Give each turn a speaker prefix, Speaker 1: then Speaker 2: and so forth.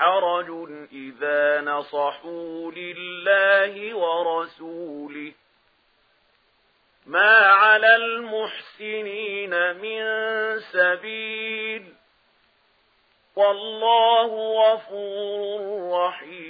Speaker 1: حرج إذا نصحوا لله ورسوله. ما على المحسنين من سبيل. والله وفور رحيم.